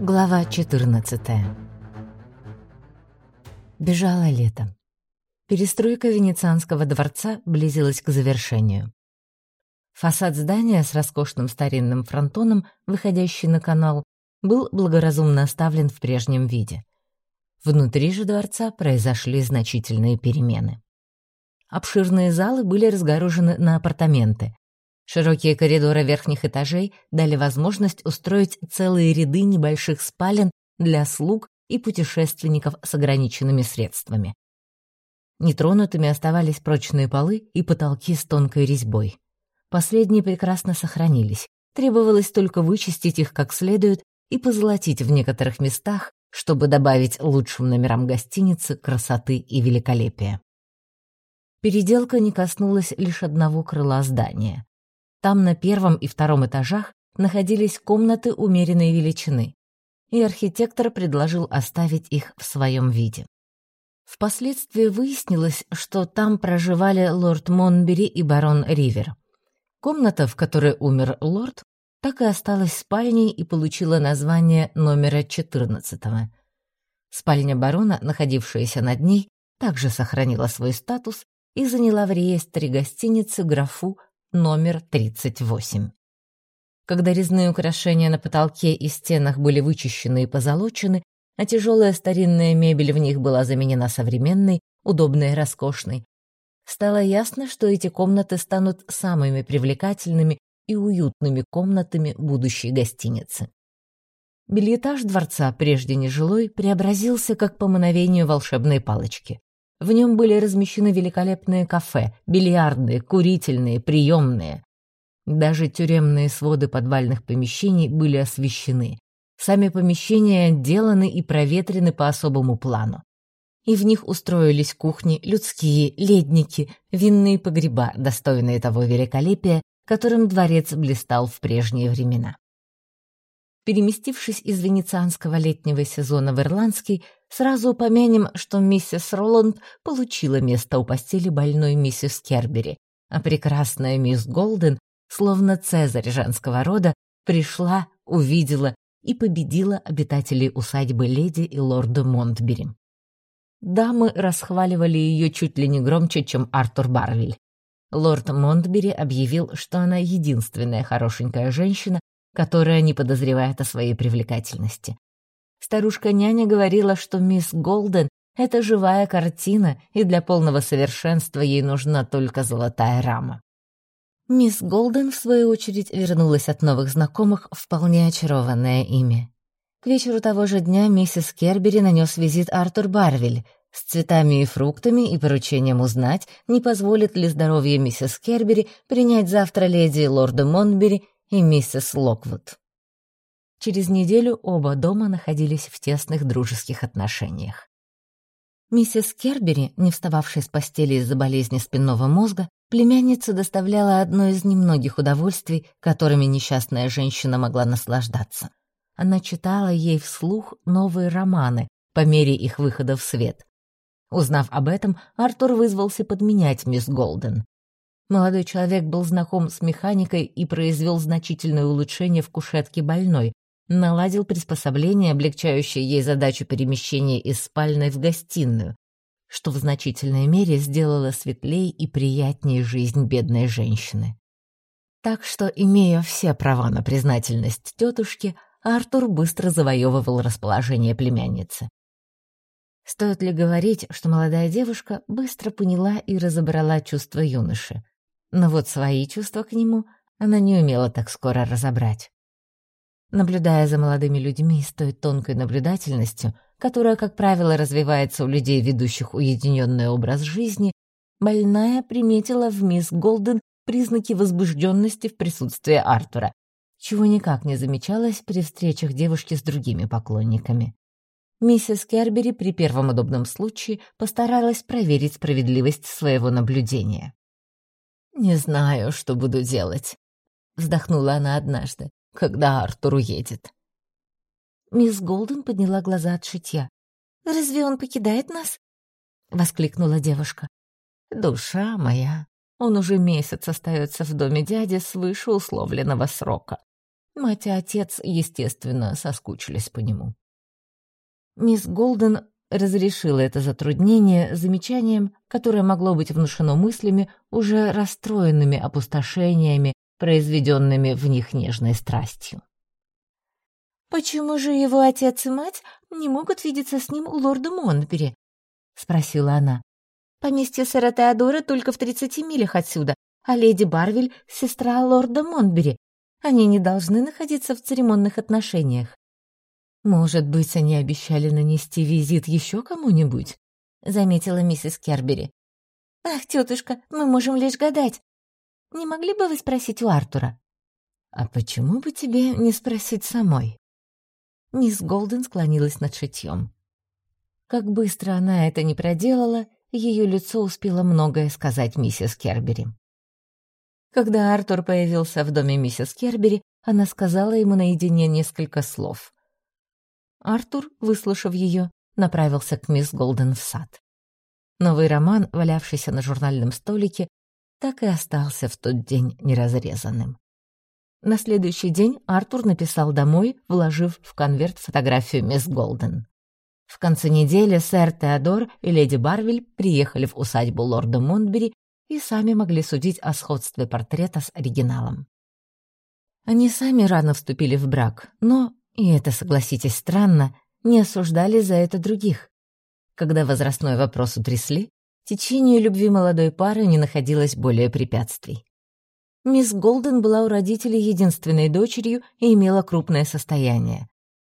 Глава 14 Бежало лето. Перестройка Венецианского дворца близилась к завершению. Фасад здания с роскошным старинным фронтоном, выходящий на канал, был благоразумно оставлен в прежнем виде. Внутри же дворца произошли значительные перемены. Обширные залы были разгорожены на апартаменты, Широкие коридоры верхних этажей дали возможность устроить целые ряды небольших спален для слуг и путешественников с ограниченными средствами. Нетронутыми оставались прочные полы и потолки с тонкой резьбой. Последние прекрасно сохранились, требовалось только вычистить их как следует и позолотить в некоторых местах, чтобы добавить лучшим номерам гостиницы красоты и великолепия. Переделка не коснулась лишь одного крыла здания. Там на первом и втором этажах находились комнаты умеренной величины, и архитектор предложил оставить их в своем виде. Впоследствии выяснилось, что там проживали лорд Монбери и барон Ривер. Комната, в которой умер лорд, так и осталась спальней и получила название номера 14 -го. Спальня барона, находившаяся над ней, также сохранила свой статус и заняла в реестре гостиницы графу номер 38. Когда резные украшения на потолке и стенах были вычищены и позолочены, а тяжелая старинная мебель в них была заменена современной, удобной и роскошной, стало ясно, что эти комнаты станут самыми привлекательными и уютными комнатами будущей гостиницы. Бельетаж дворца, прежде нежилой, преобразился как по мановению волшебной палочки. В нем были размещены великолепные кафе, бильярдные, курительные, приемные. Даже тюремные своды подвальных помещений были освещены. Сами помещения отделаны и проветрены по особому плану. И в них устроились кухни, людские, ледники, винные погреба, достойные того великолепия, которым дворец блистал в прежние времена. Переместившись из венецианского летнего сезона в ирландский, сразу упомянем, что миссис Роланд получила место у постели больной миссис Кербери, а прекрасная мисс Голден, словно цезарь женского рода, пришла, увидела и победила обитателей усадьбы леди и лорда Монтбери. Дамы расхваливали ее чуть ли не громче, чем Артур Барвиль. Лорд Монтбери объявил, что она единственная хорошенькая женщина, которая не подозревает о своей привлекательности. Старушка-няня говорила, что мисс Голден — это живая картина, и для полного совершенства ей нужна только золотая рама. Мисс Голден, в свою очередь, вернулась от новых знакомых, вполне очарованная ими. К вечеру того же дня миссис Кербери нанес визит Артур Барвиль с цветами и фруктами и поручением узнать, не позволит ли здоровье миссис Кербери принять завтра леди лорда Монбери и миссис Локвуд. Через неделю оба дома находились в тесных дружеских отношениях. Миссис Кербери, не встававшая с постели из-за болезни спинного мозга, племянница доставляла одно из немногих удовольствий, которыми несчастная женщина могла наслаждаться. Она читала ей вслух новые романы по мере их выхода в свет. Узнав об этом, Артур вызвался подменять мисс Голден. Молодой человек был знаком с механикой и произвел значительное улучшение в кушетке больной, наладил приспособление, облегчающее ей задачу перемещения из спальной в гостиную, что в значительной мере сделало светлей и приятнее жизнь бедной женщины. Так что, имея все права на признательность тетушки, Артур быстро завоевывал расположение племянницы. Стоит ли говорить, что молодая девушка быстро поняла и разобрала чувства юноши, но вот свои чувства к нему она не умела так скоро разобрать. Наблюдая за молодыми людьми с той тонкой наблюдательностью, которая, как правило, развивается у людей, ведущих уединенный образ жизни, больная приметила в мисс Голден признаки возбужденности в присутствии Артура, чего никак не замечалось при встречах девушки с другими поклонниками. Миссис Кербери при первом удобном случае постаралась проверить справедливость своего наблюдения. «Не знаю, что буду делать», — вздохнула она однажды, «когда Артур уедет». Мисс Голден подняла глаза от шитья. «Разве он покидает нас?» — воскликнула девушка. «Душа моя, он уже месяц остается в доме дяди свыше условленного срока. Мать и отец, естественно, соскучились по нему. Мисс Голден разрешила это затруднение замечанием, которое могло быть внушено мыслями, уже расстроенными опустошениями, произведенными в них нежной страстью. «Почему же его отец и мать не могут видеться с ним у лорда Монбери?» — спросила она. «Поместье сэра Теодора только в тридцати милях отсюда, а леди Барвиль — сестра лорда Монбери. Они не должны находиться в церемонных отношениях». «Может быть, они обещали нанести визит еще кому-нибудь?» — заметила миссис Кербери. «Ах, тетушка, мы можем лишь гадать. Не могли бы вы спросить у Артура?» «А почему бы тебе не спросить самой?» Мисс Голден склонилась над шитьем. Как быстро она это не проделала, ее лицо успело многое сказать миссис Кербери. Когда Артур появился в доме миссис Кербери, она сказала ему наедине несколько слов. Артур, выслушав ее, направился к мисс Голден в сад. Новый роман, валявшийся на журнальном столике, так и остался в тот день неразрезанным. На следующий день Артур написал домой, вложив в конверт фотографию мисс Голден. В конце недели сэр Теодор и леди Барвиль приехали в усадьбу лорда Монтбери и сами могли судить о сходстве портрета с оригиналом. Они сами рано вступили в брак, но, и это, согласитесь, странно, не осуждали за это других. Когда возрастной вопрос утрясли, течению любви молодой пары не находилось более препятствий. Мисс Голден была у родителей единственной дочерью и имела крупное состояние.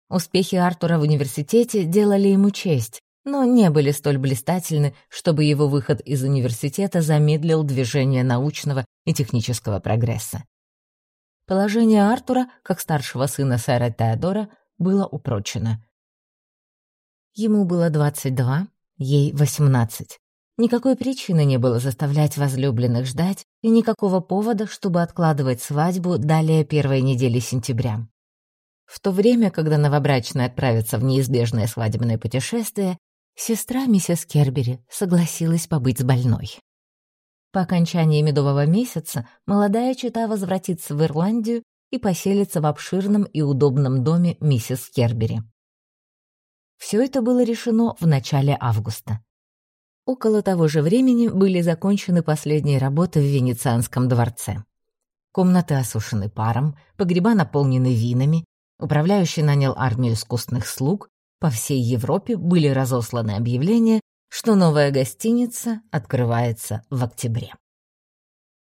Успехи Артура в университете делали ему честь, но не были столь блистательны, чтобы его выход из университета замедлил движение научного и технического прогресса. Положение Артура, как старшего сына сэра Теодора, было упрочено. Ему было 22, ей 18. Никакой причины не было заставлять возлюбленных ждать и никакого повода, чтобы откладывать свадьбу далее первой недели сентября. В то время, когда новобрачные отправятся в неизбежное свадебное путешествие, сестра миссис Кербери согласилась побыть с больной. По окончании медового месяца молодая чита возвратится в Ирландию и поселится в обширном и удобном доме миссис Кербери. Все это было решено в начале августа. Около того же времени были закончены последние работы в Венецианском дворце. Комнаты осушены паром, погреба наполнены винами, управляющий нанял армию искусных слуг, по всей Европе были разосланы объявления, что новая гостиница открывается в октябре.